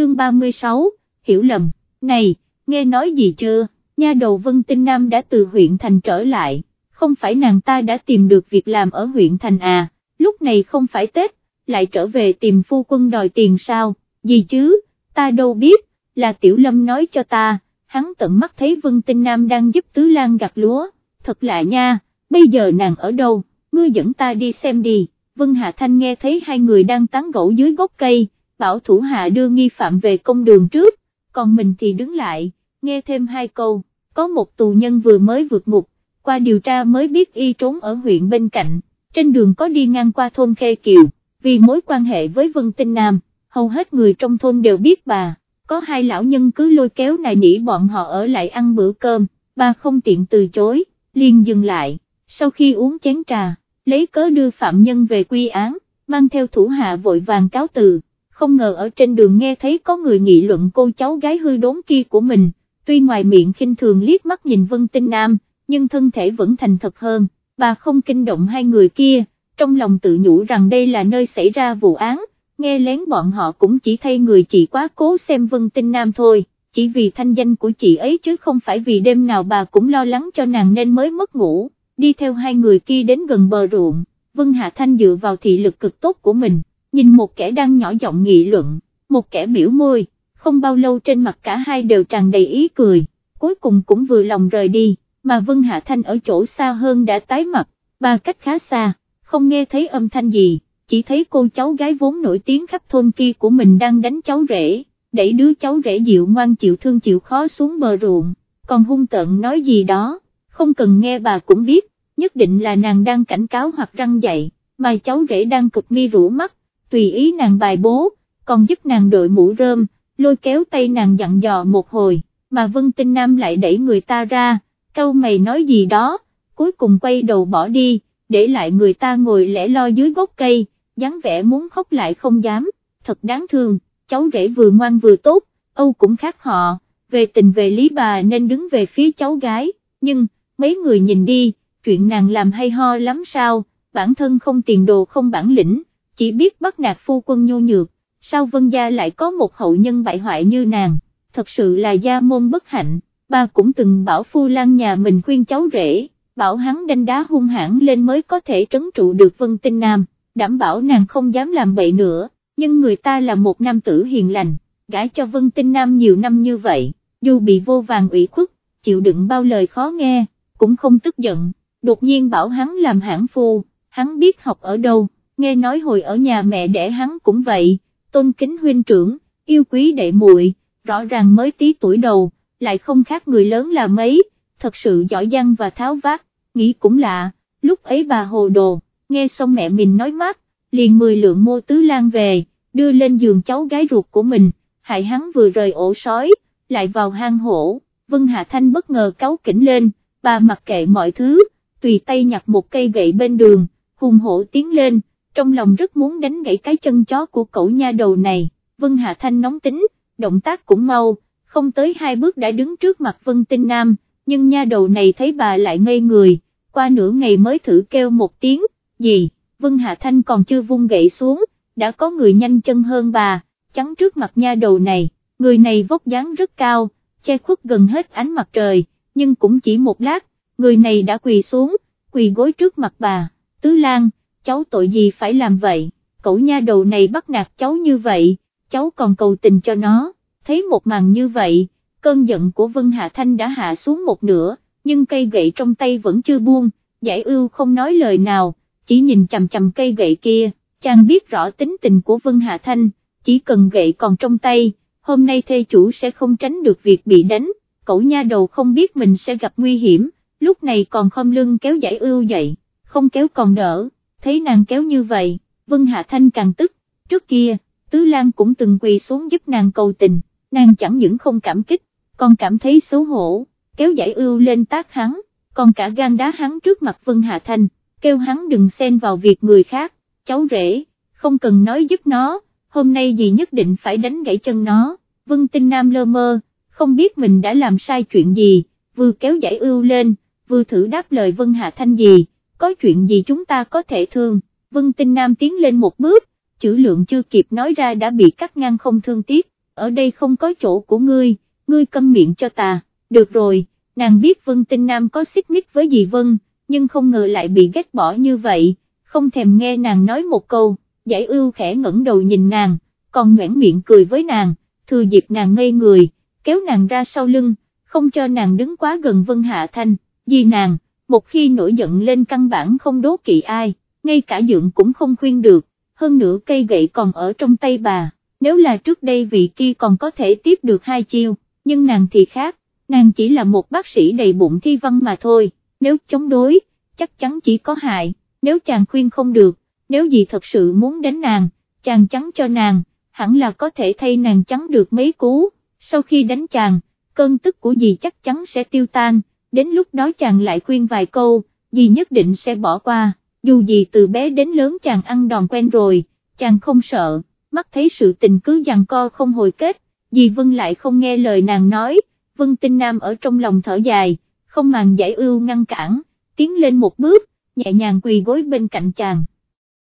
chương 36, hiểu lầm, này, nghe nói gì chưa, nha đầu Vân Tinh Nam đã từ huyện thành trở lại, không phải nàng ta đã tìm được việc làm ở huyện thành à, lúc này không phải Tết, lại trở về tìm phu quân đòi tiền sao, gì chứ, ta đâu biết, là Tiểu Lâm nói cho ta, hắn tận mắt thấy Vân Tinh Nam đang giúp Tứ Lan gặt lúa, thật lạ nha, bây giờ nàng ở đâu, ngươi dẫn ta đi xem đi, Vân Hạ Thanh nghe thấy hai người đang tán gẫu dưới gốc cây, bảo thủ hạ đưa nghi phạm về công đường trước, còn mình thì đứng lại, nghe thêm hai câu, có một tù nhân vừa mới vượt ngục, qua điều tra mới biết y trốn ở huyện bên cạnh, trên đường có đi ngang qua thôn Khê Kiều, vì mối quan hệ với Vân Tinh Nam, hầu hết người trong thôn đều biết bà, có hai lão nhân cứ lôi kéo này nỉ bọn họ ở lại ăn bữa cơm, bà không tiện từ chối, liền dừng lại, sau khi uống chén trà, lấy cớ đưa phạm nhân về quy án, mang theo thủ hạ vội vàng cáo từ, không ngờ ở trên đường nghe thấy có người nghị luận cô cháu gái hư đốn kia của mình, tuy ngoài miệng khinh thường liếc mắt nhìn Vân Tinh Nam, nhưng thân thể vẫn thành thật hơn, bà không kinh động hai người kia, trong lòng tự nhủ rằng đây là nơi xảy ra vụ án, nghe lén bọn họ cũng chỉ thay người chị quá cố xem Vân Tinh Nam thôi, chỉ vì thanh danh của chị ấy chứ không phải vì đêm nào bà cũng lo lắng cho nàng nên mới mất ngủ, đi theo hai người kia đến gần bờ ruộng, Vân Hạ Thanh dựa vào thị lực cực tốt của mình, nhìn một kẻ đang nhỏ giọng nghị luận, một kẻ biểu môi, không bao lâu trên mặt cả hai đều tràn đầy ý cười, cuối cùng cũng vừa lòng rời đi, mà Vân Hạ Thanh ở chỗ xa hơn đã tái mặt, ba cách khá xa, không nghe thấy âm thanh gì, chỉ thấy cô cháu gái vốn nổi tiếng khắp thôn kia của mình đang đánh cháu rể, đẩy đứa cháu rể dịu ngoan chịu thương chịu khó xuống bờ ruộng, còn hung tợn nói gì đó, không cần nghe bà cũng biết, nhất định là nàng đang cảnh cáo hoặc răng dạy, mà cháu rể đang cực mi rũ mắt, tùy ý nàng bài bố, còn giúp nàng đội mũ rơm, lôi kéo tay nàng dặn dò một hồi, mà Vân Tinh Nam lại đẩy người ta ra, câu mày nói gì đó, cuối cùng quay đầu bỏ đi, để lại người ta ngồi lẻ loi dưới gốc cây, dáng vẻ muốn khóc lại không dám, thật đáng thương, cháu rể vừa ngoan vừa tốt, Âu cũng khác họ, về tình về lý bà nên đứng về phía cháu gái, nhưng, mấy người nhìn đi, chuyện nàng làm hay ho lắm sao, bản thân không tiền đồ không bản lĩnh, chỉ biết bắt nạt phu quân nhu nhược, sao vân gia lại có một hậu nhân bại hoại như nàng, thật sự là gia môn bất hạnh, bà cũng từng bảo phu lan nhà mình khuyên cháu rể, bảo hắn đánh đá hung hãn lên mới có thể trấn trụ được vân tinh nam, đảm bảo nàng không dám làm bậy nữa, nhưng người ta là một nam tử hiền lành, gãi cho vân tinh nam nhiều năm như vậy, dù bị vô vàng ủy khuất, chịu đựng bao lời khó nghe, cũng không tức giận, đột nhiên bảo hắn làm hãng phu, hắn biết học ở đâu, nghe nói hồi ở nhà mẹ đẻ hắn cũng vậy, tôn kính huynh trưởng, yêu quý đệ muội, rõ ràng mới tí tuổi đầu, lại không khác người lớn là mấy, thật sự giỏi giang và tháo vát, nghĩ cũng lạ, lúc ấy bà hồ đồ, nghe xong mẹ mình nói mát, liền mười lượng mua tứ lan về, đưa lên giường cháu gái ruột của mình, hại hắn vừa rời ổ sói, lại vào hang hổ, Vân Hạ Thanh bất ngờ cáu kỉnh lên, bà mặc kệ mọi thứ, tùy tay nhặt một cây gậy bên đường, hùng hổ tiến lên, trong lòng rất muốn đánh gãy cái chân chó của cậu nha đầu này, Vân Hạ Thanh nóng tính, động tác cũng mau, không tới hai bước đã đứng trước mặt Vân Tinh Nam, nhưng nha đầu này thấy bà lại ngây người, qua nửa ngày mới thử kêu một tiếng, gì, Vân Hạ Thanh còn chưa vung gậy xuống, đã có người nhanh chân hơn bà, chắn trước mặt nha đầu này, người này vóc dáng rất cao, che khuất gần hết ánh mặt trời, nhưng cũng chỉ một lát, người này đã quỳ xuống, quỳ gối trước mặt bà, Tứ Lan, cháu tội gì phải làm vậy, cậu nha đầu này bắt nạt cháu như vậy, cháu còn cầu tình cho nó, thấy một màn như vậy, cơn giận của Vân Hạ Thanh đã hạ xuống một nửa, nhưng cây gậy trong tay vẫn chưa buông, giải ưu không nói lời nào, chỉ nhìn chầm chầm cây gậy kia, chàng biết rõ tính tình của Vân Hạ Thanh, chỉ cần gậy còn trong tay, hôm nay thê chủ sẽ không tránh được việc bị đánh, cậu nha đầu không biết mình sẽ gặp nguy hiểm, lúc này còn không lưng kéo giải ưu dậy, không kéo còn đỡ, thấy nàng kéo như vậy, Vân Hạ Thanh càng tức, trước kia, Tứ Lan cũng từng quỳ xuống giúp nàng cầu tình, nàng chẳng những không cảm kích, còn cảm thấy xấu hổ, kéo giải ưu lên tác hắn, còn cả gan đá hắn trước mặt Vân Hạ Thanh, kêu hắn đừng xen vào việc người khác, cháu rể, không cần nói giúp nó, hôm nay gì nhất định phải đánh gãy chân nó, Vân Tinh Nam lơ mơ, không biết mình đã làm sai chuyện gì, vừa kéo giải ưu lên, vừa thử đáp lời Vân Hạ Thanh gì, có chuyện gì chúng ta có thể thương, Vân Tinh Nam tiến lên một bước, chữ lượng chưa kịp nói ra đã bị cắt ngang không thương tiếc, ở đây không có chỗ của ngươi, ngươi câm miệng cho ta, được rồi, nàng biết Vân Tinh Nam có xích mích với dì Vân, nhưng không ngờ lại bị ghét bỏ như vậy, không thèm nghe nàng nói một câu, giải ưu khẽ ngẩng đầu nhìn nàng, còn nhoảng miệng cười với nàng, thừa dịp nàng ngây người, kéo nàng ra sau lưng, không cho nàng đứng quá gần Vân Hạ Thanh, vì nàng, một khi nổi giận lên căn bản không đố kỵ ai, ngay cả dượng cũng không khuyên được, hơn nữa cây gậy còn ở trong tay bà, nếu là trước đây vị kia còn có thể tiếp được hai chiêu, nhưng nàng thì khác, nàng chỉ là một bác sĩ đầy bụng thi văn mà thôi, nếu chống đối, chắc chắn chỉ có hại, nếu chàng khuyên không được, nếu gì thật sự muốn đánh nàng, chàng chắn cho nàng, hẳn là có thể thay nàng chắn được mấy cú, sau khi đánh chàng, cơn tức của dì chắc chắn sẽ tiêu tan, đến lúc đó chàng lại khuyên vài câu, dì nhất định sẽ bỏ qua, dù gì từ bé đến lớn chàng ăn đòn quen rồi, chàng không sợ, mắt thấy sự tình cứ dằn co không hồi kết, dì Vân lại không nghe lời nàng nói, Vân Tinh Nam ở trong lòng thở dài, không màng giải ưu ngăn cản, tiến lên một bước, nhẹ nhàng quỳ gối bên cạnh chàng.